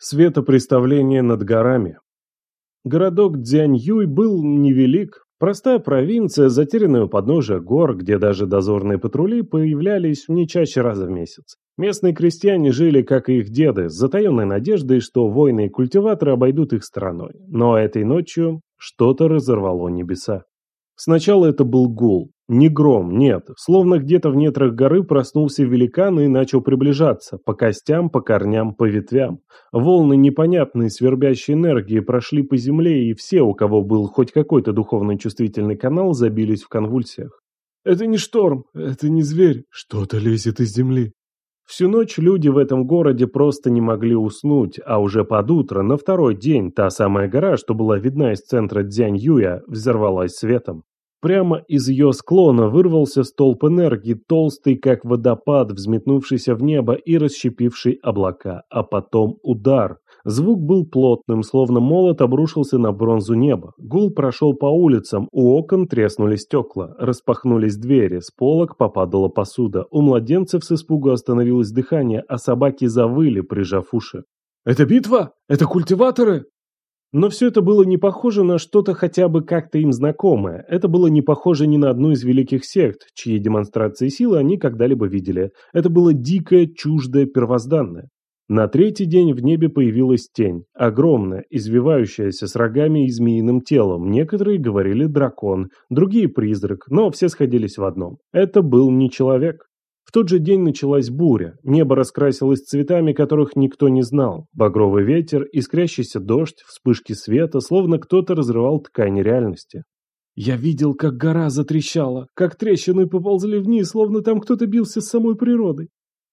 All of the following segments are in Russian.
Светопреставление над горами. Городок Дзяньюй был невелик, простая провинция, затерянная у подножия гор, где даже дозорные патрули появлялись не чаще раза в месяц. Местные крестьяне жили, как и их деды, с затаенной надеждой, что воины и культиваторы обойдут их стороной. Но этой ночью что-то разорвало небеса. Сначала это был гул. Не гром, нет. Словно где-то в нетрах горы проснулся великан и начал приближаться. По костям, по корням, по ветвям. Волны непонятной свербящей энергии прошли по земле, и все, у кого был хоть какой-то духовно чувствительный канал, забились в конвульсиях. «Это не шторм, это не зверь, что-то лезет из земли». Всю ночь люди в этом городе просто не могли уснуть, а уже под утро, на второй день, та самая гора, что была видна из центра Дзянь-Юя, взорвалась светом. Прямо из ее склона вырвался столб энергии, толстый, как водопад, взметнувшийся в небо и расщепивший облака, а потом удар. Звук был плотным, словно молот обрушился на бронзу неба. Гул прошел по улицам, у окон треснули стекла, распахнулись двери, с полок попадала посуда. У младенцев с испугу остановилось дыхание, а собаки завыли, прижав уши. «Это битва? Это культиваторы?» Но все это было не похоже на что-то хотя бы как-то им знакомое. Это было не похоже ни на одну из великих сект, чьи демонстрации силы они когда-либо видели. Это было дикое, чуждое, первозданное. На третий день в небе появилась тень, огромная, извивающаяся с рогами и змеиным телом. Некоторые говорили дракон, другие призрак, но все сходились в одном. Это был не человек. В тот же день началась буря, небо раскрасилось цветами, которых никто не знал. Багровый ветер, искрящийся дождь, вспышки света, словно кто-то разрывал ткань реальности. Я видел, как гора затрещала, как трещины поползли вниз, словно там кто-то бился с самой природой.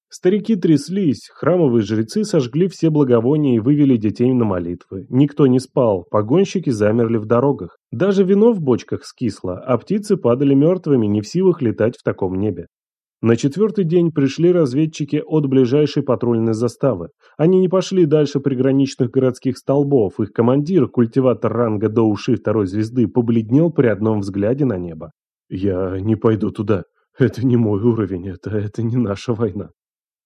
Старики тряслись, храмовые жрецы сожгли все благовония и вывели детей на молитвы. Никто не спал, погонщики замерли в дорогах. Даже вино в бочках скисло, а птицы падали мертвыми, не в силах летать в таком небе. На четвертый день пришли разведчики от ближайшей патрульной заставы. Они не пошли дальше приграничных городских столбов. Их командир, культиватор ранга до уши второй звезды, побледнел при одном взгляде на небо. «Я не пойду туда. Это не мой уровень, это, это не наша война».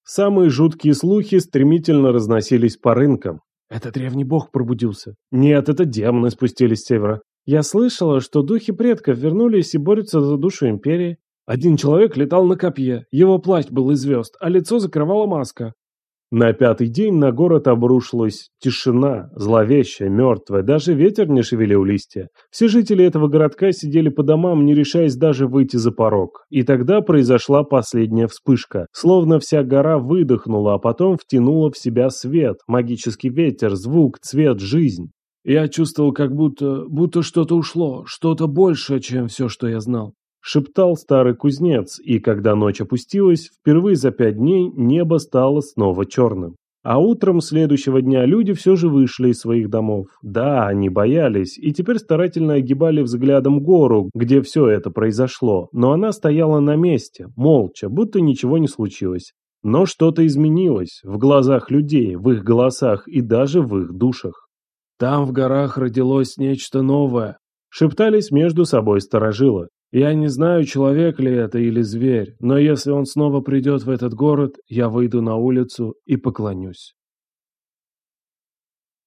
Самые жуткие слухи стремительно разносились по рынкам. «Это древний бог пробудился». «Нет, это демоны спустились с севера». «Я слышала, что духи предков вернулись и борются за душу Империи». Один человек летал на копье, его плащ был из звезд, а лицо закрывала маска. На пятый день на город обрушилась тишина, зловещая, мертвая, даже ветер не шевелил листья. Все жители этого городка сидели по домам, не решаясь даже выйти за порог. И тогда произошла последняя вспышка. Словно вся гора выдохнула, а потом втянула в себя свет, магический ветер, звук, цвет, жизнь. Я чувствовал, как будто, будто что-то ушло, что-то большее, чем все, что я знал. Шептал старый кузнец, и когда ночь опустилась, впервые за пять дней небо стало снова черным. А утром следующего дня люди все же вышли из своих домов. Да, они боялись, и теперь старательно огибали взглядом гору, где все это произошло, но она стояла на месте, молча, будто ничего не случилось. Но что-то изменилось в глазах людей, в их голосах и даже в их душах. «Там в горах родилось нечто новое», — шептались между собой сторожилы. Я не знаю, человек ли это или зверь, но если он снова придет в этот город, я выйду на улицу и поклонюсь.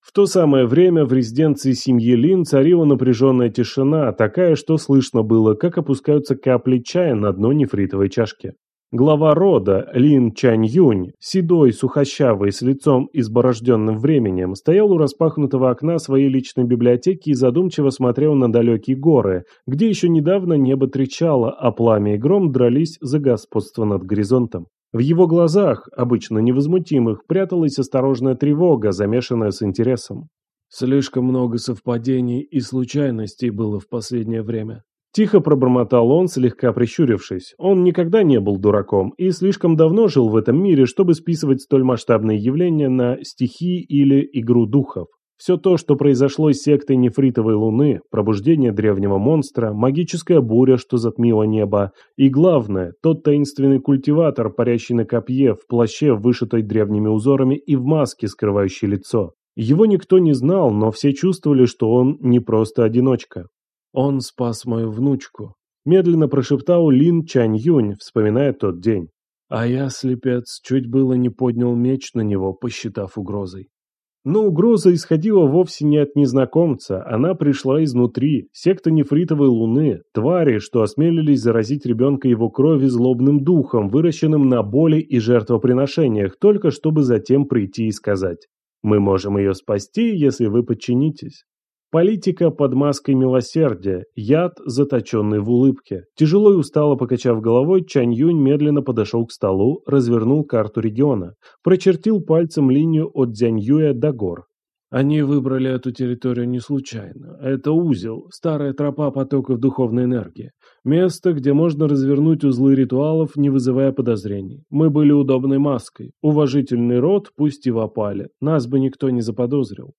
В то самое время в резиденции семьи Лин царила напряженная тишина, такая, что слышно было, как опускаются капли чая на дно нефритовой чашки. Глава рода, Лин Чань Юнь, седой, сухощавый, с лицом изборожденным временем, стоял у распахнутого окна своей личной библиотеки и задумчиво смотрел на далекие горы, где еще недавно небо трещало, а пламя и гром дрались за господство над горизонтом. В его глазах, обычно невозмутимых, пряталась осторожная тревога, замешанная с интересом. Слишком много совпадений и случайностей было в последнее время. Тихо пробормотал он, слегка прищурившись. Он никогда не был дураком и слишком давно жил в этом мире, чтобы списывать столь масштабные явления на стихии или игру духов. Все то, что произошло с сектой нефритовой луны, пробуждение древнего монстра, магическая буря, что затмила небо, и главное, тот таинственный культиватор, парящий на копье, в плаще, вышитой древними узорами и в маске, скрывающей лицо. Его никто не знал, но все чувствовали, что он не просто одиночка. «Он спас мою внучку», — медленно прошептал Лин Чань Юнь, вспоминая тот день. А я, слепец, чуть было не поднял меч на него, посчитав угрозой. Но угроза исходила вовсе не от незнакомца, она пришла изнутри, секта нефритовой луны, твари, что осмелились заразить ребенка его крови злобным духом, выращенным на боли и жертвоприношениях, только чтобы затем прийти и сказать «Мы можем ее спасти, если вы подчинитесь». Политика под маской милосердия, яд, заточенный в улыбке. Тяжело и устало покачав головой, Чань Юнь медленно подошел к столу, развернул карту региона, прочертил пальцем линию от Дзяньюя до гор. Они выбрали эту территорию не случайно. Это узел, старая тропа потоков духовной энергии. Место, где можно развернуть узлы ритуалов, не вызывая подозрений. Мы были удобной маской. Уважительный род, пусть и в опале. Нас бы никто не заподозрил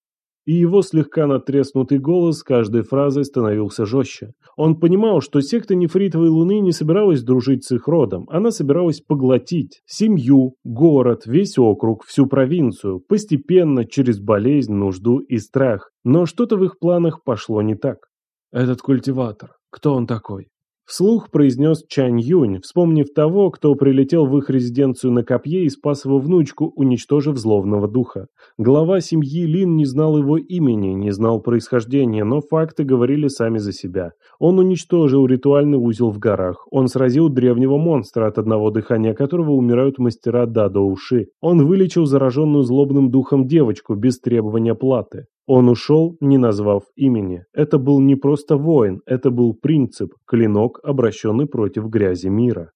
и его слегка натреснутый голос каждой фразой становился жестче. Он понимал, что секта нефритовой луны не собиралась дружить с их родом, она собиралась поглотить семью, город, весь округ, всю провинцию, постепенно, через болезнь, нужду и страх. Но что-то в их планах пошло не так. Этот культиватор, кто он такой? Вслух произнес Чань Юнь, вспомнив того, кто прилетел в их резиденцию на копье и спас его внучку, уничтожив зловного духа. Глава семьи Лин не знал его имени, не знал происхождения, но факты говорили сами за себя. Он уничтожил ритуальный узел в горах. Он сразил древнего монстра, от одного дыхания которого умирают мастера Дадо Уши. Он вылечил зараженную злобным духом девочку без требования платы. Он ушел, не назвав имени. Это был не просто воин, это был принцип, клинок, обращенный против грязи мира.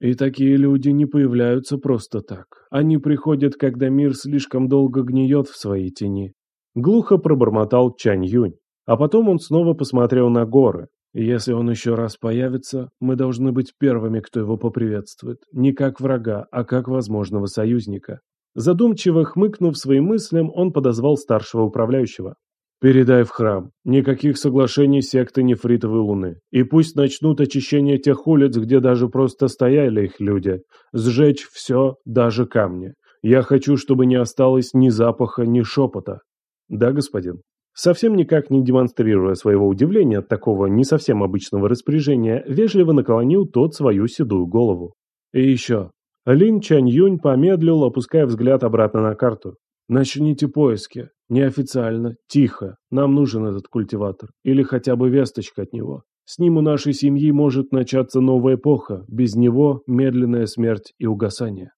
И такие люди не появляются просто так. Они приходят, когда мир слишком долго гниет в своей тени. Глухо пробормотал Чань Юнь. А потом он снова посмотрел на горы. Если он еще раз появится, мы должны быть первыми, кто его поприветствует. Не как врага, а как возможного союзника. Задумчиво хмыкнув своим мыслям, он подозвал старшего управляющего. «Передай в храм. Никаких соглашений секты нефритовой луны. И пусть начнут очищение тех улиц, где даже просто стояли их люди. Сжечь все, даже камни. Я хочу, чтобы не осталось ни запаха, ни шепота». «Да, господин». Совсем никак не демонстрируя своего удивления от такого не совсем обычного распоряжения, вежливо наклонил тот свою седую голову. «И еще, Лин Чань Юнь помедлил, опуская взгляд обратно на карту. «Начните поиски. Неофициально, тихо. Нам нужен этот культиватор. Или хотя бы весточка от него. С ним у нашей семьи может начаться новая эпоха. Без него медленная смерть и угасание».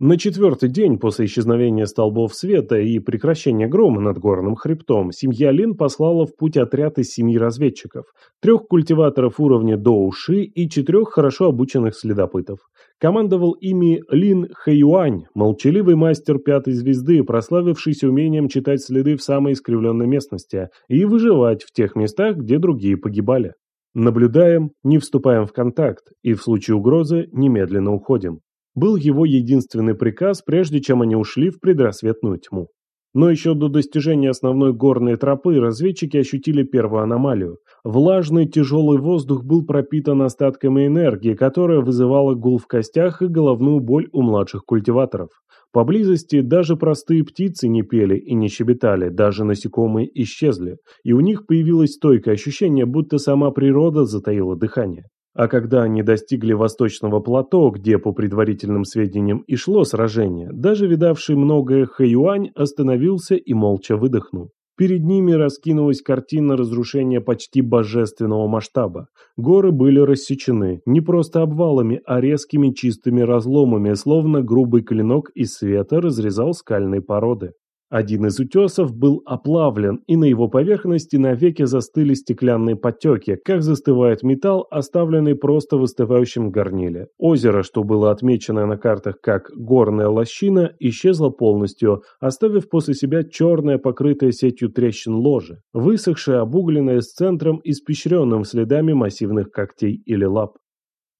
На четвертый день после исчезновения столбов света и прекращения грома над горным хребтом, семья Лин послала в путь отряд из семи разведчиков, трех культиваторов уровня Доуши и четырех хорошо обученных следопытов. Командовал ими Лин Хэюань, молчаливый мастер пятой звезды, прославившийся умением читать следы в самой искривленной местности и выживать в тех местах, где другие погибали. Наблюдаем, не вступаем в контакт и в случае угрозы немедленно уходим был его единственный приказ, прежде чем они ушли в предрассветную тьму. Но еще до достижения основной горной тропы разведчики ощутили первую аномалию. Влажный тяжелый воздух был пропитан остатками энергии, которая вызывала гул в костях и головную боль у младших культиваторов. Поблизости даже простые птицы не пели и не щебетали, даже насекомые исчезли, и у них появилось стойкое ощущение, будто сама природа затаила дыхание. А когда они достигли восточного плато, где, по предварительным сведениям, и шло сражение, даже видавший многое Хэюань остановился и молча выдохнул. Перед ними раскинулась картина разрушения почти божественного масштаба. Горы были рассечены не просто обвалами, а резкими чистыми разломами, словно грубый клинок из света разрезал скальные породы. Один из утесов был оплавлен, и на его поверхности навеки застыли стеклянные потеки, как застывает металл, оставленный просто в остывающем горниле. Озеро, что было отмечено на картах как «горная лощина», исчезло полностью, оставив после себя черное, покрытое сетью трещин ложе, высохшее, обугленное с центром, испещренным следами массивных когтей или лап.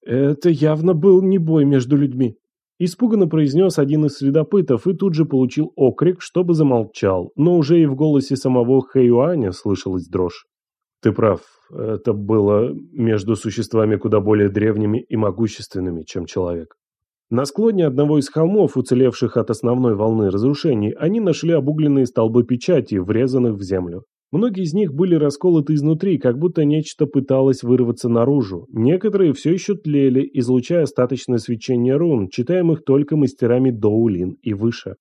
Это явно был не бой между людьми, Испуганно произнес один из следопытов и тут же получил окрик, чтобы замолчал, но уже и в голосе самого Хэюаня слышалась дрожь. «Ты прав, это было между существами куда более древними и могущественными, чем человек». На склоне одного из холмов, уцелевших от основной волны разрушений, они нашли обугленные столбы печати, врезанных в землю. Многие из них были расколоты изнутри, как будто нечто пыталось вырваться наружу. Некоторые все еще тлели, излучая остаточное свечение рун, читаемых только мастерами Доулин и выше.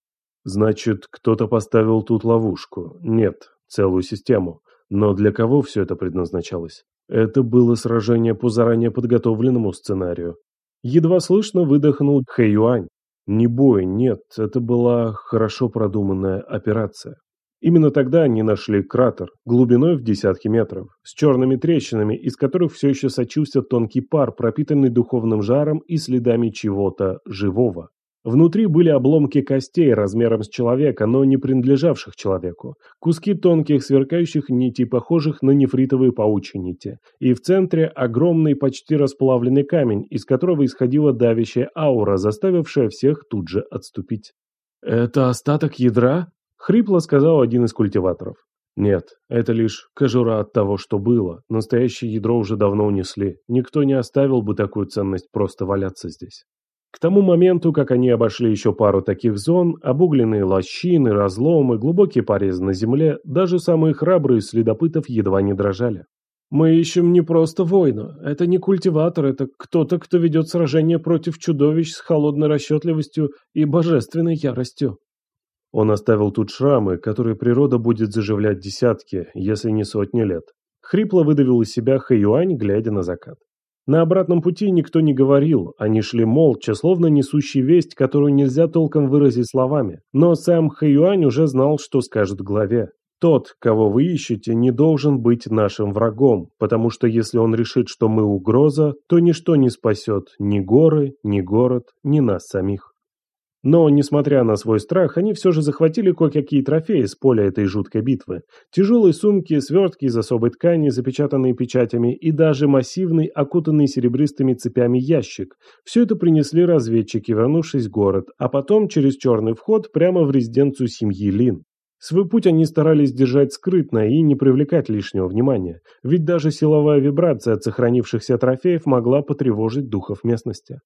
Значит, кто-то поставил тут ловушку. Нет, целую систему. Но для кого все это предназначалось? Это было сражение по заранее подготовленному сценарию. Едва слышно выдохнул Хэйюань. Не бой, нет, это была хорошо продуманная операция. Именно тогда они нашли кратер, глубиной в десятки метров, с черными трещинами, из которых все еще сочился тонкий пар, пропитанный духовным жаром и следами чего-то живого. Внутри были обломки костей размером с человека, но не принадлежавших человеку, куски тонких сверкающих нитей, похожих на нефритовые паучьи нити, и в центре огромный почти расплавленный камень, из которого исходила давящая аура, заставившая всех тут же отступить. «Это остаток ядра?» — хрипло сказал один из культиваторов. «Нет, это лишь кожура от того, что было. Настоящее ядро уже давно унесли. Никто не оставил бы такую ценность просто валяться здесь». К тому моменту, как они обошли еще пару таких зон, обугленные лощины, разломы, глубокие порезы на земле, даже самые храбрые следопытов едва не дрожали. «Мы ищем не просто воина. Это не культиватор, это кто-то, кто ведет сражение против чудовищ с холодной расчетливостью и божественной яростью». Он оставил тут шрамы, которые природа будет заживлять десятки, если не сотни лет. Хрипло выдавил из себя Хэюань, глядя на закат. На обратном пути никто не говорил, они шли молча, словно несущий весть, которую нельзя толком выразить словами. Но сам Хэюань уже знал, что скажет главе. Тот, кого вы ищете, не должен быть нашим врагом, потому что если он решит, что мы угроза, то ничто не спасет ни горы, ни город, ни нас самих. Но, несмотря на свой страх, они все же захватили кое-какие трофеи с поля этой жуткой битвы. Тяжелые сумки, свертки из особой ткани, запечатанные печатями, и даже массивный, окутанный серебристыми цепями ящик. Все это принесли разведчики, вернувшись в город, а потом через черный вход прямо в резиденцию семьи Лин. Свой путь они старались держать скрытно и не привлекать лишнего внимания, ведь даже силовая вибрация от сохранившихся трофеев могла потревожить духов местности.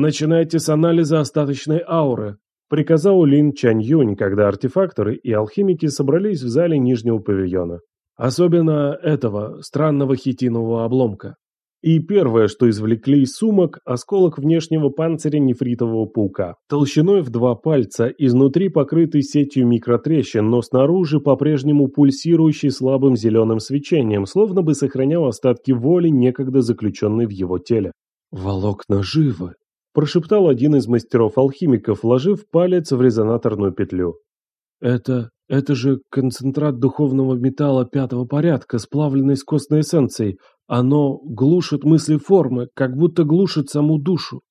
«Начинайте с анализа остаточной ауры», – приказал Лин Чань Юнь, когда артефакторы и алхимики собрались в зале нижнего павильона. Особенно этого странного хитинового обломка. И первое, что извлекли из сумок, осколок внешнего панциря нефритового паука, толщиной в два пальца, изнутри покрытый сетью микротрещин, но снаружи по-прежнему пульсирующий слабым зеленым свечением, словно бы сохранял остатки воли, некогда заключенной в его теле. «Волокна живы», прошептал один из мастеров-алхимиков, вложив палец в резонаторную петлю. «Это... это же концентрат духовного металла пятого порядка, сплавленный с костной эссенцией. Оно глушит мысли формы, как будто глушит саму душу».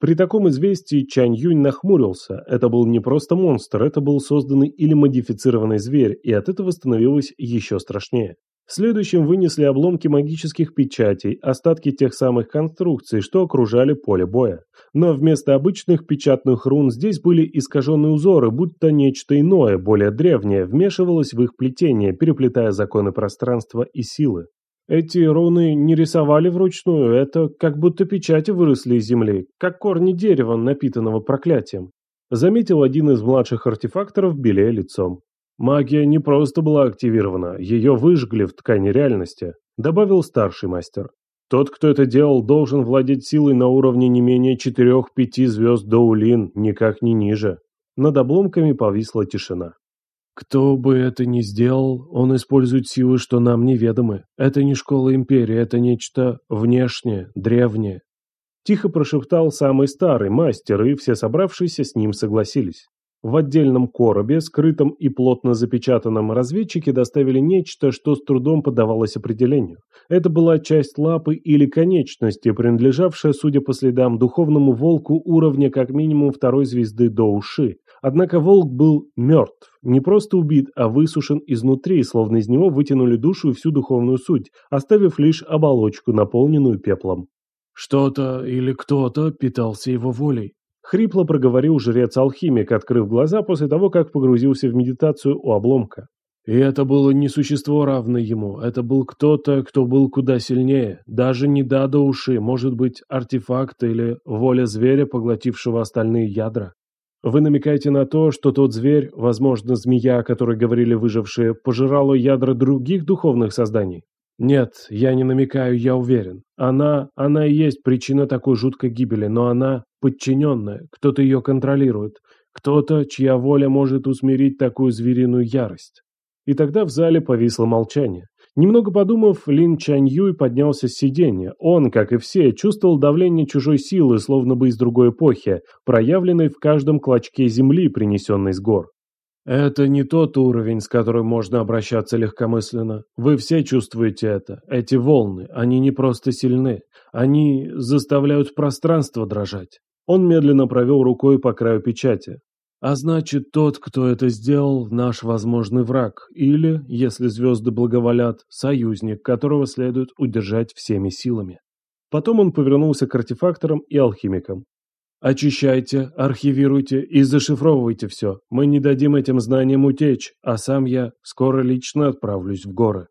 При таком известии Чань Юнь нахмурился. Это был не просто монстр, это был созданный или модифицированный зверь, и от этого становилось еще страшнее. Следующим вынесли обломки магических печатей, остатки тех самых конструкций, что окружали поле боя. Но вместо обычных печатных рун здесь были искаженные узоры, будто нечто иное, более древнее, вмешивалось в их плетение, переплетая законы пространства и силы. Эти руны не рисовали вручную, это как будто печати выросли из земли, как корни дерева, напитанного проклятием. Заметил один из младших артефакторов, белее лицом. Магия не просто была активирована, ее выжгли в ткани реальности, добавил старший мастер. Тот, кто это делал, должен владеть силой на уровне не менее четырех-пяти звезд Доулин, никак не ниже. Над обломками повисла тишина. Кто бы это ни сделал, он использует силы, что нам неведомы. Это не школа Империи, это нечто внешнее, древнее. Тихо прошептал самый старый мастер, и все собравшиеся с ним согласились. В отдельном коробе, скрытом и плотно запечатанном, разведчики доставили нечто, что с трудом поддавалось определению. Это была часть лапы или конечности, принадлежавшая, судя по следам, духовному волку уровня как минимум второй звезды до уши. Однако волк был мертв, не просто убит, а высушен изнутри, словно из него вытянули душу и всю духовную суть, оставив лишь оболочку, наполненную пеплом. Что-то или кто-то питался его волей. Хрипло проговорил жрец-алхимик, открыв глаза после того, как погрузился в медитацию у обломка. И это было не существо, равное ему. Это был кто-то, кто был куда сильнее. Даже не да до уши, может быть, артефакт или воля зверя, поглотившего остальные ядра. Вы намекаете на то, что тот зверь, возможно, змея, о которой говорили выжившие, пожирала ядра других духовных созданий? Нет, я не намекаю, я уверен. Она, она и есть причина такой жуткой гибели, но она подчиненная, кто-то ее контролирует. Кто-то, чья воля может усмирить такую звериную ярость. И тогда в зале повисло молчание. Немного подумав, Лин Чань Юй поднялся с сиденья. Он, как и все, чувствовал давление чужой силы, словно бы из другой эпохи, проявленной в каждом клочке земли, принесенной с гор. Это не тот уровень, с которым можно обращаться легкомысленно. Вы все чувствуете это. Эти волны, они не просто сильны. Они заставляют пространство дрожать. Он медленно провел рукой по краю печати. А значит, тот, кто это сделал, наш возможный враг, или, если звезды благоволят, союзник, которого следует удержать всеми силами. Потом он повернулся к артефакторам и алхимикам. «Очищайте, архивируйте и зашифровывайте все. Мы не дадим этим знаниям утечь, а сам я скоро лично отправлюсь в горы».